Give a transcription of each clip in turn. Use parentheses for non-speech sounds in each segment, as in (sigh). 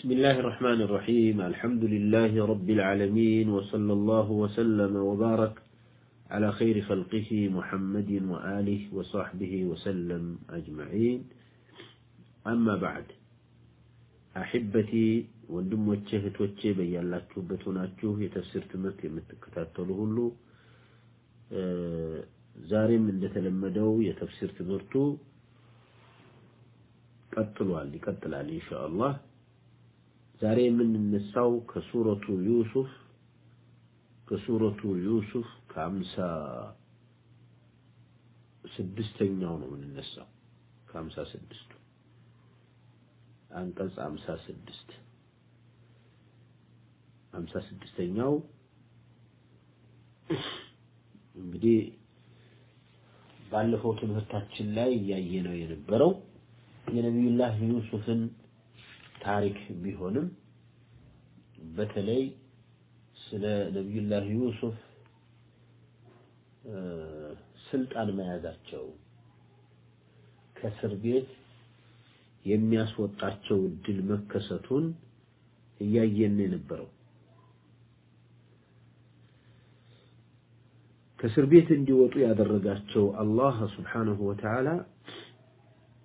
بسم الله الرحمن الرحيم الحمد لله رب العالمين وصلى الله وسلم وبارك على خير خلقه محمد وآله وصحبه وسلم أجمعين أما بعد أحبتي ወንድሞቼ እህቶቼ በያላችሁበት ሆናችሁ የተፍሲር ትምህርት የምትከታተሉ ሁሉ ዛሬም እንደተለመደው የተፍሲር ትምህርቱ ቀጥሏል ይቀጥላል ኢንሻአላህ ዛሬ የምንነሳው ከሱረቱ ዩሱፍ ከሱረቱ ዩሱፍ ከአምሳ ስድስተኛው ነው የምንነሳው። ከአምሳ ስድስቱ አንቀጽ አምሳ ስድስት አምሳ ስድስተኛው እንግዲህ ባለፈው ትምህርታችን ላይ እያየነው የነበረው የነቢዩላህ ዩሱፍን ታሪክ ቢሆንም በተለይ ስለ ነቢዩላህ ዩሱፍ ስልጣን መያዛቸው ከእስር ቤት የሚያስወጣቸው እድል መከሰቱን እያየን የነበረው። ከእስር ቤት እንዲወጡ ያደረጋቸው አላህ ስብሓንሁ ወተዓላ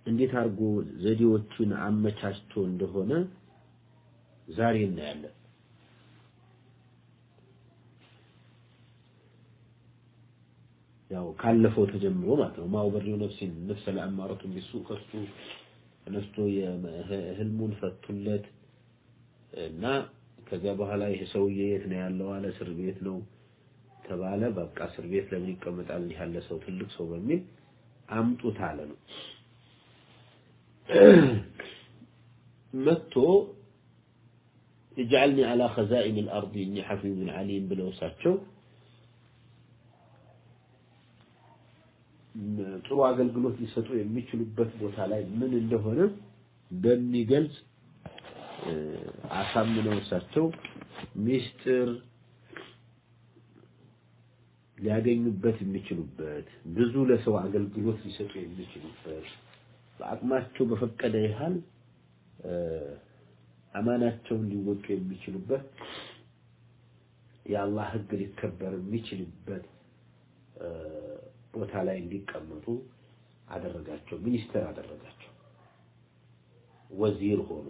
እንዴት አድርጎ ዘዴዎችን አመቻችቶ እንደሆነ ዛሬ እናያለን። ያው ካለፈው ተጀምሮ ማለት ነው። ማውበሪው ነፍሲን ነፍሰ ለአማረቱን ቢሱ ከሱ ተነስቶ ህልሙን ፈቱለት እና ከዚያ በኋላ ይሄ ሰውዬ የት ነው ያለው አለ። እስር ቤት ነው ተባለ። በቃ እስር ቤት ለምን ይቀመጣል እንዲህ ያለ ሰው ትልቅ ሰው በሚል አምጡት አለ ነው (clears throat) መጥቶ እጅዓልኒ አላ ኸዛኢን ልአርድ እኒ ሐፊዙን ዓሊም ብለው እሳቸው ጥሩ አገልግሎት ሊሰጡ የሚችሉበት ቦታ ላይ ምን እንደሆነ በሚገልጽ አሳምነው እሳቸው ሚስጥር ሊያገኙበት የሚችሉበት ብዙ ለሰው አገልግሎት ሊሰጡ የሚችሉበት በአቅማቸው በፈቀደ ያህል አማናቸውን ሊወጡ የሚችሉበት የአላህ ህግ ሊከበር የሚችልበት ቦታ ላይ እንዲቀመጡ አደረጋቸው። ሚኒስተር አደረጋቸው፣ ወዚር ሆኖ።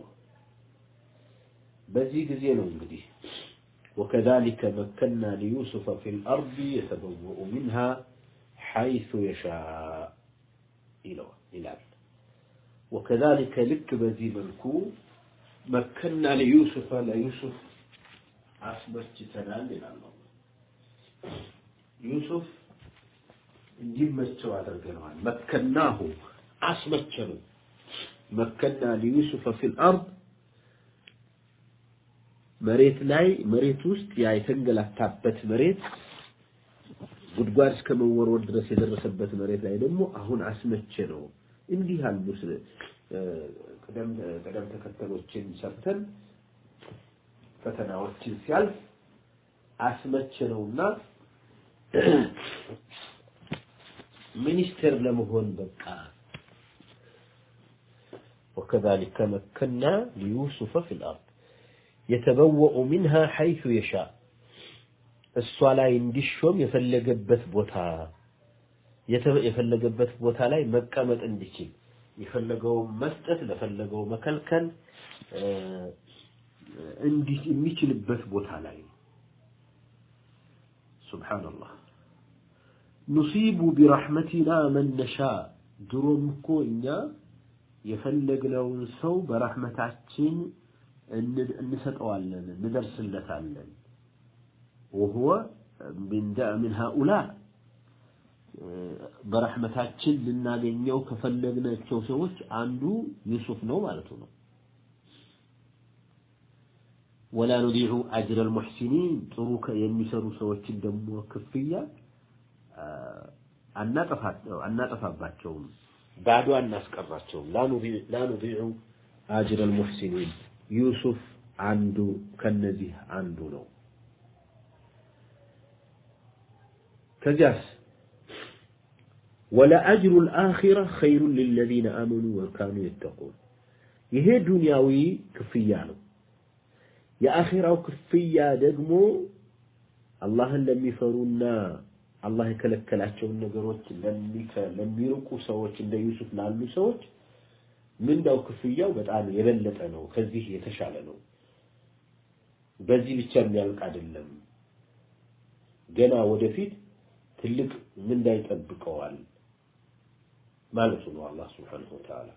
በዚህ ጊዜ ነው እንግዲህ وكذلك مكنا ليوسف في الأرض يتبوأ منها حيث يشاء ይለዋል ይላል وكذلك ልክ በዚህ መልኩ مكنا ለዩሱፍ ለዩሱፍ አስመችተናል ይላል ነው ዩሱፍ እንዲመቸው አድርገነዋል። مكناه አስመቸኑ። مكنا ليوسف في الأرض መሬት ላይ መሬት ውስጥ ያ የተንገላታበት መሬት ጉድጓድ እስከ መወርወር ድረስ የደረሰበት መሬት ላይ ደግሞ አሁን አስመቸ ነው እንዲህ ያሉ ቅደም ቅደም ተከተሎችን ሰርተን ፈተናዎችን ሲያልፍ አስመቸ ነውና ሚኒስትር ለመሆን በቃ وكذلك مكنا ليوسف في الأرض يتبوأ منها حيث يشاء እሷ ላይ እንዲሾም የፈለገበት ቦታ የፈለገበት ቦታ ላይ መቀመጥ እንዲችል የፈለገው መስጠት ለፈለገው መከልከል እንዲህ የሚችልበት ቦታ ላይ ሱብሃንአላህ ኑሲቡ ቢረሕመቲና መን ነሻ። ድሮም እኮ እኛ የፈለግነውን ሰው በረህመታችን እንሰጠዋለን እንደርስለታለን። ወሁወ ምን ሃኡላ በረህመታችን ልናገኘው ከፈለግናቸው ሰዎች አንዱ ዩሱፍ ነው ማለት ነው። ወላ ኑዲዑ አጅረል ሙሕሲኒን ጥሩ የሚሰሩ ሰዎችን ደግሞ ክፍያ አናጠፋባቸውም፣ ባዶ አናስቀራቸውም። ላ ኑዲዑ አጅረል ሙሕሲኒን ዩሱፍ አንዱ ከነዚህ አንዱ ነው። ከዚያስ ወለአጅሩ ልአኺራ ኸይሩን ሊለዚነ አመኑ ወካኑ የተቁን። ይሄ ዱንያዊ ክፍያ ነው። የአኺራው ክፍያ ደግሞ አላህን ለሚፈሩና አላህ የከለከላቸውን ነገሮች ለሚርቁ ሰዎች እንደ ዩሱፍ ላሉ ሰዎች ምንዳው ክፍያው በጣም የበለጠ ነው፣ ከዚህ የተሻለ ነው። በዚህ ብቻ የሚያልቅ አይደለም። ገና ወደፊት ትልቅ ምንዳ ይጠብቀዋል። ማለቱ ነው አላህ Wa Ta'ala።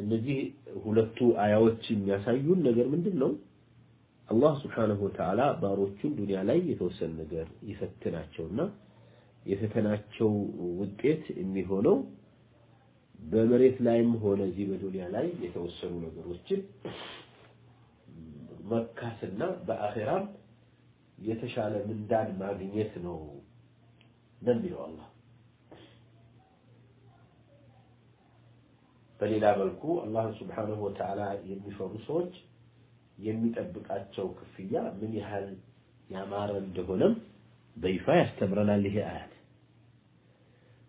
እነዚህ ሁለቱ አያዎች የሚያሳዩን ነገር ምንድን ነው? አላህ Wa Ta'ala ባሮቹን ዱንያ ላይ የተወሰነ ነገር ይፈትናቸውና የፈተናቸው ውጤት የሚሆነው በመሬት ላይም ሆነ እዚህ በዱንያ ላይ የተወሰኑ ነገሮችን መካስና በአኺራም የተሻለ ምንዳን ማግኘት ነው ነው የሚለው አላህ። በሌላ መልኩ አላህ سبحانه وتعالى የሚፈሩ ሰዎች የሚጠብቃቸው ክፍያ ምን ያህል ያማረ እንደሆነም በይፋ ያስተምረናል ይሄ አያት።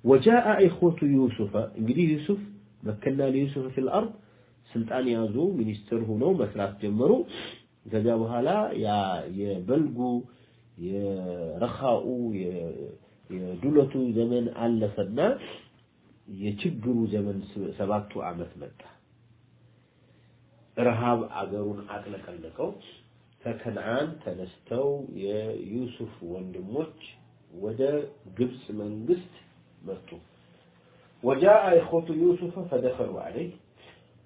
وجاء إخوة يوسف እንግዲህ ዩሱፍ مكنا ليوسف في الأرض ስልጣን ያዙ፣ ሚኒስትር ሆነው መስራት ጀመሩ። ከዚያ በኋላ ያ የበልጉ የረኻኡ የዱለቱ ዘመን አለፈና የችግሩ ዘመን ሰባቱ ዓመት መጣ። ረሃብ አገሩን አጥለቀለቀው። ከከነዓን ተነስተው የዩሱፍ ወንድሞች ወደ ግብፅ መንግስት መጡ። ወጃአ ኢኽወቱ ዩሱፈ ፈደኸሉ ዐለይህ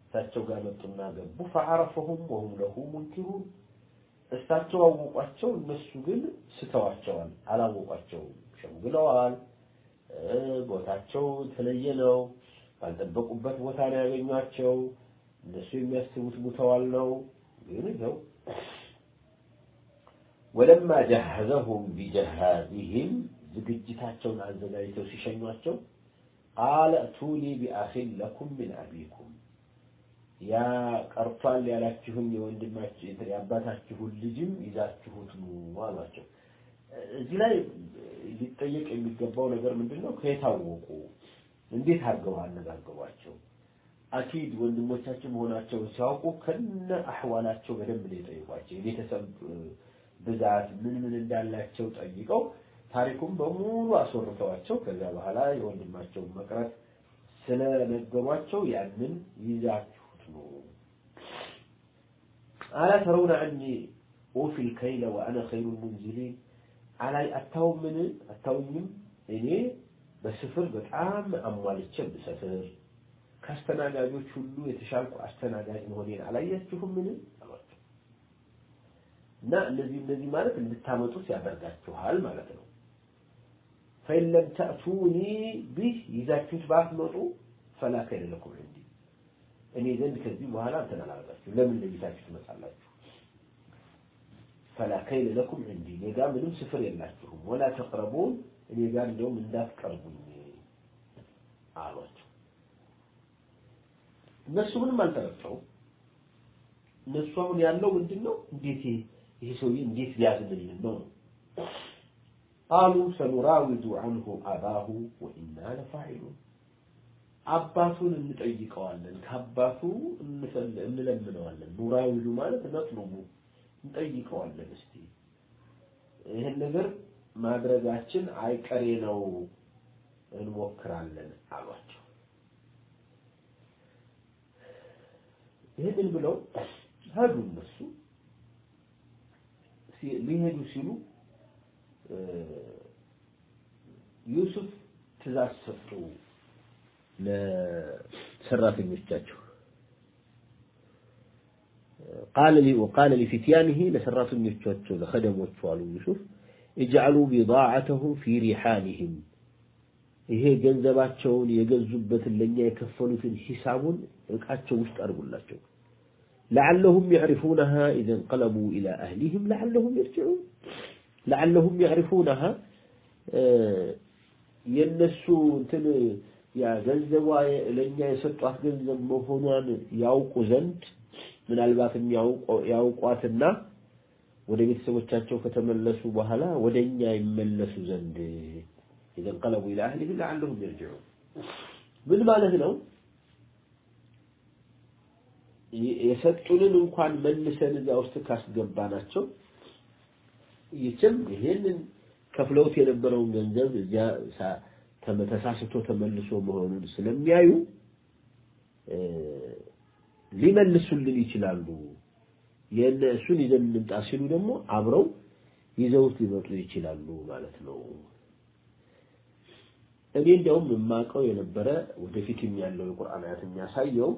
እሳቸው ጋር መጡና ገቡ። ፈዐረፈሁም ወሁም ለሁ ሙንኪሩን እሳቸው አወቋቸው፣ እነሱ ግን ስተዋቸዋል፣ አላወቋቸውም። ሸምግለዋል፣ ቦታቸው የተለየ ነው፣ ባልጠበቁበት ቦታ ነው ያገኟቸው። እነሱ የሚያስቡት ሙተዋል ነው። ግን ይኸው ወለማ ጀሀዘሁም ቢጀሃዚህም ዝግጅታቸውን አዘጋጅተው ሲሸኟቸው ቃለ እቱኒ ቢአኺን ለኩም ምን አቢኩም ያ ቀርቷል ያላችሁን የወንድማችሁ የአባታችሁን ልጅም ይዛችሁት ኑ አሏቸው። እዚህ ላይ ሊጠየቅ የሚገባው ነገር ምንድን ነው? ከየታወቁ እንዴት አድርገው አነጋገሯቸው? አኪድ ወንድሞቻቸው መሆናቸውን ሲያውቁ ከነ አህዋላቸው በደንብ ነው የጠየቋቸው። የቤተሰብ ብዛት ምን ምን እንዳላቸው ጠይቀው ታሪኩን በሙሉ አስወርተዋቸው ከዚያ በኋላ የወንድማቸውን መቅረት ስለነገሯቸው ያንን ይዛችሁት ነው። አላ ተረውነ ዐኒ ኡፊ ልከይለ ወአነ ኸይሩ ልሙንዚሊን አላይ አታውምን አታውኝም እኔ በስፍር በጣም አሟልቼ ብሰፍር ከአስተናጋጆች ሁሉ የተሻልኩ አስተናጋጅ መሆኔን አላያችሁምን አሏቸው። እና እነዚህ እነዚህ ማለት እንድታመጡት ያደርጋችኋል ማለት ነው። ፈኢን ለም ተእቱኒ ቢህ ይዛችሁት ባትመጡ ፈላ ከይለ ለኩም እኔ ዘንድ ከዚህ በኋላ እንትን አላደርጋችሁ። ለምን ለይታችሁ ትመጣላችሁ? ፈላ ከይለ ለኩም ዒንዲ እኔ ጋር ምንም ስፍር የላችሁም። ወላ ተቅረቡን እኔ ጋር እንደውም እንዳትቀርቡኝ አሏቸው። እነሱ ምንም አልጠረጠሩም። እነሱ አሁን ያለው ምንድን ነው? እንዴት ይሄ ሰውዬ እንዴት ሊያዝንልን ነው? ቃሉ ሰኑራዊዱ አንሁ አባሁ ወኢና ለፋዒሉን አባቱን እንጠይቀዋለን፣ ከአባቱ እንለምነዋለን። ኑራዊዱ ማለት ነጥሉቡ እንጠይቀዋለን። እስቲ ይህን ነገር ማድረጋችን አይቀሬ ነው፣ እንሞክራለን አሏቸው። ይህንን ብለው ሄዱ። እነሱ ሊሄዱ ሲሉ ዩሱፍ ትእዛዝ ሰጡ ለሰራተኞቻቸው ቃለ ሊ ወቃለ ሊፊትያኒሂ ለሰራተኞቻቸው ለኸደሞቹ አሉ ዩሱፍ እጅዐሉ ቢዳዓተሁም ፊ ሪሓሊሂም ይሄ ገንዘባቸውን የገዙበትን ለእኛ የከፈሉትን ሂሳቡን እቃቸው ውስጥ አድርጉላቸው። لعلهم يعرفونها إذا انقلبوا إلى أهلهم لعلهم يرجعون لعلهم يعرفونها የእነሱ እንትን ያ ገንዘቧ ለእኛ የሰጧት ገንዘብ መሆኗን ያውቁ ዘንድ ምናልባትም ያውቋትና ወደ ቤተሰቦቻቸው ከተመለሱ በኋላ ወደ እኛ ይመለሱ ዘንድ إذا انقلبوا إلى أهلهم لعلهم يرجعون ምን ማለት ነው? የሰጡንን እንኳን መልሰን እዛ ውስጥ ካስገባናቸው ይችም ይሄንን ከፍለውት የነበረውን ገንዘብ እዚያ ተሳስቶ ተመልሶ መሆኑን ስለሚያዩ ሊመልሱልን ይችላሉ። የእነሱን ይዘን እንምጣ ሲሉ ደግሞ አብረው ይዘውት ሊመጡ ይችላሉ ማለት ነው። እኔ እንዲያውም የማውቀው የነበረ ወደፊትም ያለው የቁርአን አያት የሚያሳየው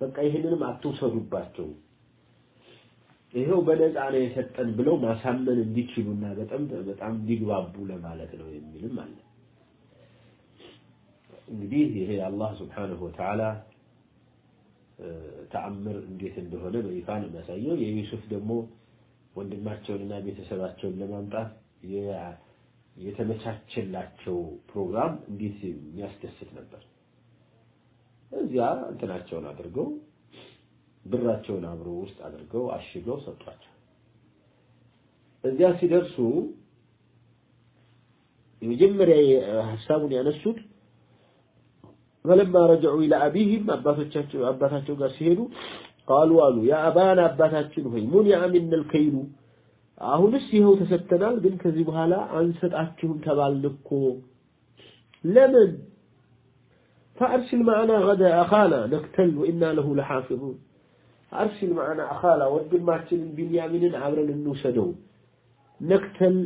በቃ ይህንንም አትውሰዱባቸው ይሄው በነፃ ነው የሰጠን ብለው ማሳመን እንዲችሉና በጣም በጣም እንዲግባቡ ለማለት ነው የሚልም አለ። እንግዲህ ይሄ አላህ ስብሓነሁ ወተዓላ ተአምር እንዴት እንደሆነ በይፋ ነው የሚያሳየው። የዩሱፍ ደግሞ ወንድማቸውንና ቤተሰባቸውን ለማምጣት የተመቻቸላቸው ፕሮግራም እንዴት የሚያስደስት ነበር። እዚያ እንትናቸውን አድርገው ብራቸውን አብረው ውስጥ አድርገው አሽገው ሰጧቸው። እዚያ ሲደርሱ የመጀመሪያ ሀሳቡን ያነሱት ፈለማ ረጀዑ ኢላ አቢሂም አባቶቻቸው አባታቸው ጋር ሲሄዱ ቃሉ አሉ ያ አባና አባታችን ሆይ ሙኒዐ ሚነል ከይሉ አሁንስ ይኸው ተሰጥተናል፣ ግን ከዚህ በኋላ አንሰጣችሁም ተባልን እኮ ለምን? ፈአርሲል ማዕና ገደ አኻና ነክተል ወኢና ለሁ ለሓፊዙን አርሲል ማዕና አኻላ ወንድማችንን ቢንያሚንን አብረን እንውሰደው ነክተል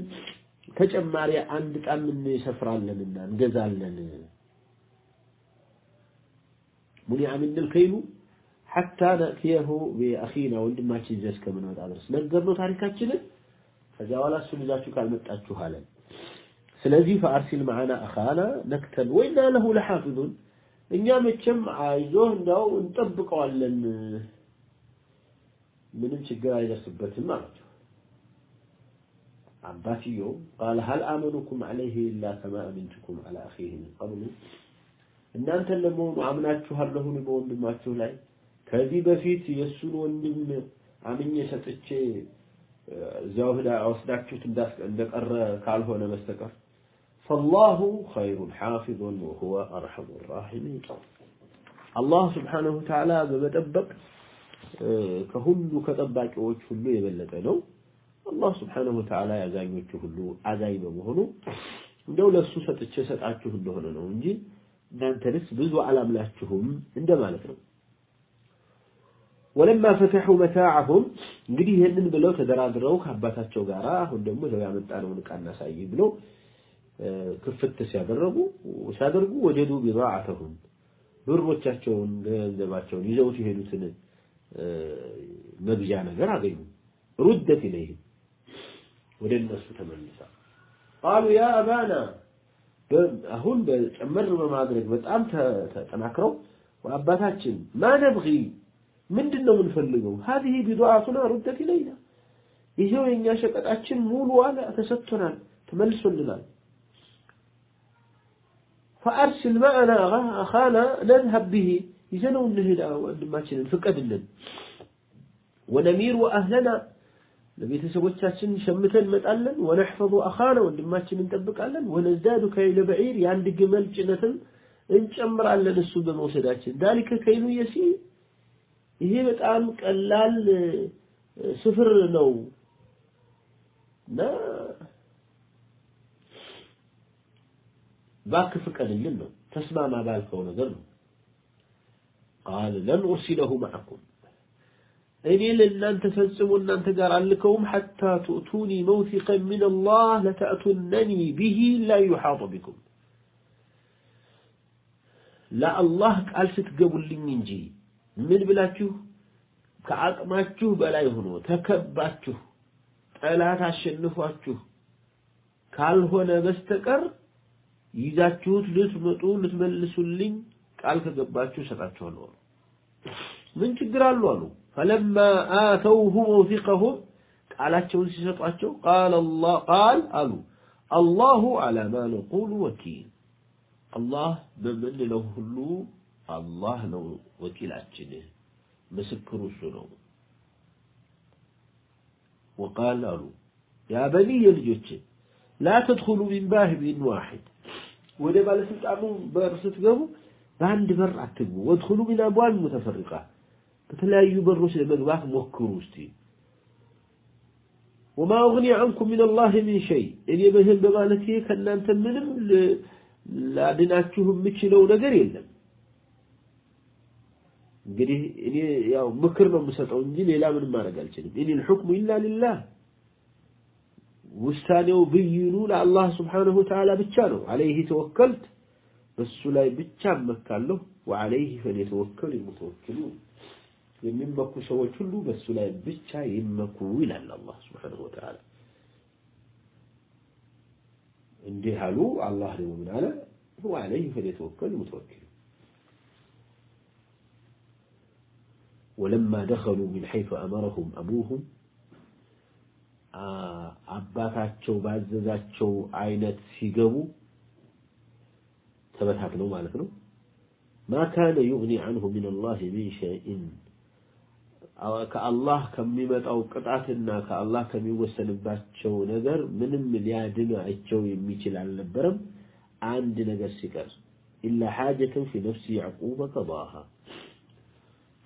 ተጨማሪ አንድ ጣም እንሰፍራለንና እንገዛለን ሙኒዐ ሚነል ከይሉ? ሐታ ነእትየሁ ቢአኺና ወንድማችን ይዘህ እስከምንመጣ ድረስ ነገርነው ታሪካችንን? ከዚያ በኋላ እሱን ይዛችሁ ካልመጣችሁ አለን ስለዚህ ፈአርሲል ማዕና አኻና ነክተል ወኢና ለሁ ለሓፊዙን እኛ መቼም አይዞህ እንዳው እንጠብቀዋለን ምንም ችግር አይደርስበትም አላቸው አባትየው ቃለ ሀል አመኑኩም ዐለይህ ኢላ ከማ አሚንቱኩም ዐላ አኺህ ሚን ቀብሉ እናንተን ለመሆኑ አምናችኋለሁን በወንድማችሁ ላይ ከዚህ በፊት የእሱን ወንድም አምኜ ሰጥቼ እዚያው ህዳ ወስዳችሁት እንደቀረ ካልሆነ በስተቀር ፈላሁ ኸይሩን ሓፊዙን ወሁወ አርሐሙ ራሒሚን አላህ ስብሓነሁ ተዓላ በመጠበቅ ከሁሉ ከጠባቂዎች ሁሉ የበለጠ ነው። አላህ ስብሓነሁ ወተዓላ ያዛኞቹ ሁሉ አዛኝ በመሆኑ እንደው ለሱ ሰጥቼ ሰጣችሁ እንደሆነ ነው እንጂ እናንተንስ ብዙ አላምላችሁም እንደማለት ነው። ወለማ ፈተሑ መታዓሁም እንግዲህ ይህንን ብለው ተደራድረው ከአባታቸው ጋር አሁን ደግሞ ይኸው ያመጣነውን ዕቃ እናሳይ ብለው ክፍት ሲያደረጉ ሲያደርጉ ወጀዱ ቢዳዓተሁም ብሮቻቸውን ገንዘባቸውን ይዘውት የሄዱትን መግዣ ነገር አገኙ። ሩደት ኢለይህም ወደ እነሱ ተመልሳ ቃሉ ያ አባና አሁን በጨመር በማድረግ በጣም ተጠናክረው አባታችን ማ ነብጊ ምንድን ነው የምንፈልገው? ሀዚህ ቢዱዓቱና ሩደት ኢለይና ይሄው የእኛ ሸቀጣችን ሙሉ ዋለ ተሰጥቶናል፣ ተመልሶልናል። ፈአርሲል ማዕና አኻና ነዝሀብ ብሂ ይዘነው እንሂድ ወንድማችንን ፍቀድልን። ወነሚር ወአህለና ለቤተሰቦቻችን ሸምተን እንመጣለን። ወነሕፈظ አኻና ወንድማችን እንጠብቃለን። ወነዝዳዱ ከይለ በዒር የአንድ ግመል ጭነትም እንጨምራለን እሱ በመውሰዳችን። ዳሊከ ከይሉ የሲር ይሄ በጣም ቀላል ስፍር ነው እና እባክህ ፍቀድልን ነው ተስማማ ባልከው ነገር ነው። ቃል ለን ኡርሲለሁ መዐኩም እኔ ለእናንተ ፈጽሞ እናንተ ጋር አልከውም ሐታ ትእቱኒ መውሲቀን ሚን አላህ ለተእቱነኒ ቢሂ ላ ዩሓጡ ቢኩም ለአላህ ቃል ስትገቡልኝ እንጂ ምን ብላችሁ ከአቅማችሁ በላይ ሆኖ ተከባችሁ ጠላት አሸንፏችሁ ካልሆነ በስተቀር ይዛችሁት ልትመጡ ልትመልሱልኝ ቃል ከገባችሁ እሰጣችኋለሁ። ምን ችግር አሉ አሉ። ፈለማ አተውሁ መውሲቀሁም ቃላቸውን ሲሰጧቸው ቃል አላህ ቃል አሉ አላሁ ዐላ ማ ነቁሉ ወኪል አላህ በምንለው ሁሉ አላህ ነው ወኪላችን፣ ምስክሩ እሱ ነው። وقال አሉ يا بني ልጆቼ لا تدخلوا من باب واحد ወደ ባለስልጣኑ በር ስትገቡ በአንድ በር አትግቡ። وادخلوا من أبواب متفرقة በተለያዩ በሮች ለመግባት ሞክሩ እስቲ። وما أغني عنكم من الله من شيء እኔ ይህን በማለቴ ከእናንተ ምንም ላድናችሁ የምችለው ነገር የለም። እንግዲህ እኔ ያው ምክር ነው የምሰጠው እንጂ ሌላ ምንም ማድረግ አልችልም። ኢን ልሑክሙ ኢላ ሊላህ። ውሳኔው ብይኑ ለአላህ ስብሓንሁ ወተዓላ ብቻ ነው። አለይህ ተወከልት በሱ ላይ ብቻ እመካለሁ። ወአለይህ ፈሊተወከል የሙተወክሉን የሚመኩ ሰዎች ሁሉ በሱ ላይ ብቻ ይመኩ ይላል አላህ ስብሓንሁ ወተዓላ እንዲህ አሉ አላህ ደግሞ ምን አለ ወአለይህ ፈሊተወከል የሙተወክሉን ولما دخلوا من حيث أمرهم أبوهم አባታቸው ባዘዛቸው አይነት ሲገቡ ተበታትነው ማለት ነው ما كان يغني عنه من الله من شيء ከአላህ ከሚመጣው ቅጣትና ከአላህ ከሚወሰንባቸው ነገር ምንም ሊያድናቸው የሚችል አልነበረም። አንድ ነገር ሲቀር ኢላ ሐጀተን ፊ ነፍሲ ያዕቁበ ቀዳሃ።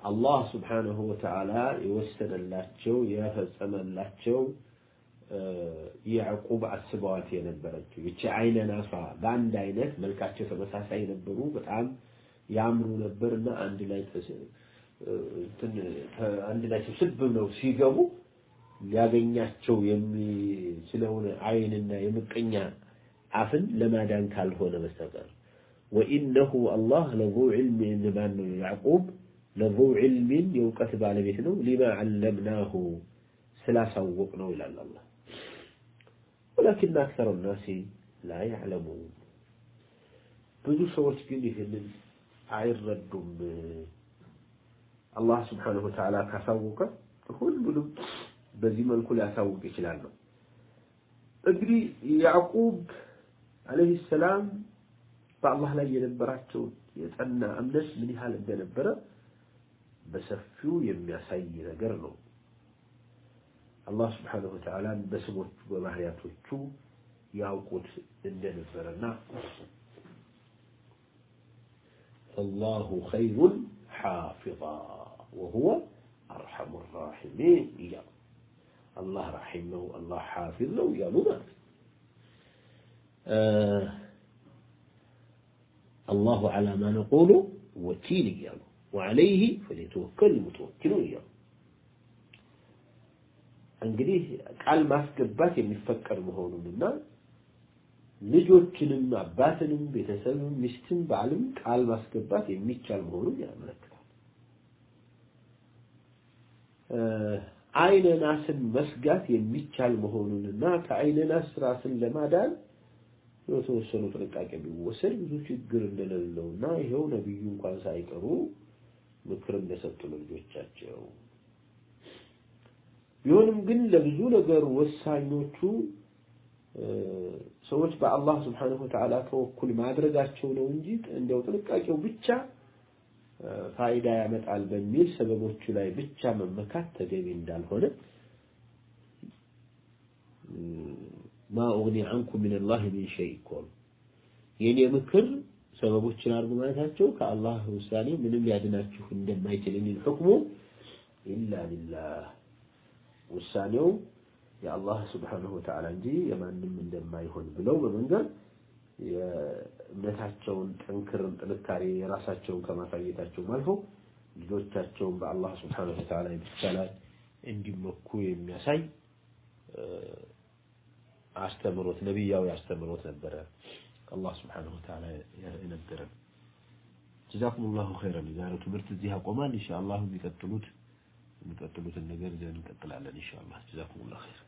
አላህ ስብሓነሁ ወተዓላ የወሰነላቸው የፈጸመላቸው ያዕቁብ አስበዋት የነበረችው። ይቺ አይነ ናፋ በአንድ አይነት መልካቸው ተመሳሳይ ነበሩ። በጣም ያምሩ ነበርና አንድ ላይ አንድ ላይ ስብስብ ነው ሲገቡ ሊያገኛቸው የሚችለውን አይንና የምቀኛ አፍን ለማዳን ካልሆነ በስተቀር። ወኢነሁ አላህ ለዙ ዕልም ማን ነው ያዕቁብ። ለዙ ዕልሚን የእውቀት ባለቤት ነው። ሊማ ዓለምናሁ ስላሳወቅ ነው ይላል አላህ። ወላኪን አክሰረ ናሲ ላ ያዕለሙን። ብዙ ሰዎች ግን ይህንን አይረዱም አላህ ስብሓንሁ ወተዓላ ካሳወቀ ሁሉንም በዚህ መልኩ ሊያሳውቅ ይችላል ነው እንግዲህ ያዕቁብ አለይሂ ሰላም በአላህ ላይ የነበራቸው የጸና እምነት ምን ያህል እንደነበረ በሰፊው የሚያሳይ ነገር ነው አላህ ስብሓንሁ ወተዓላን በስሞቹ በባህሪያቶቹ ያውቁት እንደነበረና አላሁ ኸይሩን وهو أرحم الراحمين. يا الله رحمه الله حافظ له يا آه الله على ما نقول وكيل يا وعليه فليتوكل المتوكلون يا انجليه قال ما اسكبات يفكر مهونو لنا نجوكلنا باتن بيتسبب مشتن بعلم قال ما اسكبات يميتشال مهونو يا ملك አይነ ናስን መስጋት የሚቻል መሆኑንና ከአይነ ናስ ራስን ለማዳን የተወሰኑ ጥንቃቄ ቢወሰድ ብዙ ችግር እንደሌለውና ይኸው ነቢዩ እንኳን ሳይቀሩ ምክር እንደሰጡ ለልጆቻቸው። ቢሆንም ግን ለብዙ ነገር ወሳኞቹ ሰዎች በአላህ ስብሓነሁ ወተዓላ ተወኩል ማድረጋቸው ነው እንጂ እንደው ጥንቃቄው ብቻ ፋይዳ ያመጣል በሚል ሰበቦቹ ላይ ብቻ መመካት ተገቢ እንዳልሆነ ማ ኡግኒ አንኩም ሚነላህ ሚን ሸይ እኮ የኔ ምክር ሰበቦችን አድርጉ ማለታቸው ከአላህ ውሳኔ ምንም ሊያድናችሁ እንደማይችል የሚል ሕክሙ ኢላ ሊላህ። ውሳኔው የአላህ ስብሓነሁ ወተዓላ እንጂ የማንም እንደማይሆን ብለው በመንገር የእምነታቸውን ጠንክርን ጥንካሬ የራሳቸውን ከማሳየታቸውም አልፎ ልጆቻቸውን በአላህ ስብሓነሁ ወተዓላ ብቻ ላይ እንዲመኩ የሚያሳይ አስተምሮት ነቢያዊ አስተምሮት ነበረ አላህ ስብሓነሁ ወተዓላ የነገረን። ጀዛኩሙላሁ ኸይረን። የዛሬው ትምህርት እዚህ ያቆማል። ኢንሻአላህ የሚቀጥሉት የሚቀጥሉትን ነገር ይዘን እንቀጥላለን ኢንሻአላህ። ጀዛኩሙላሁ ኸይር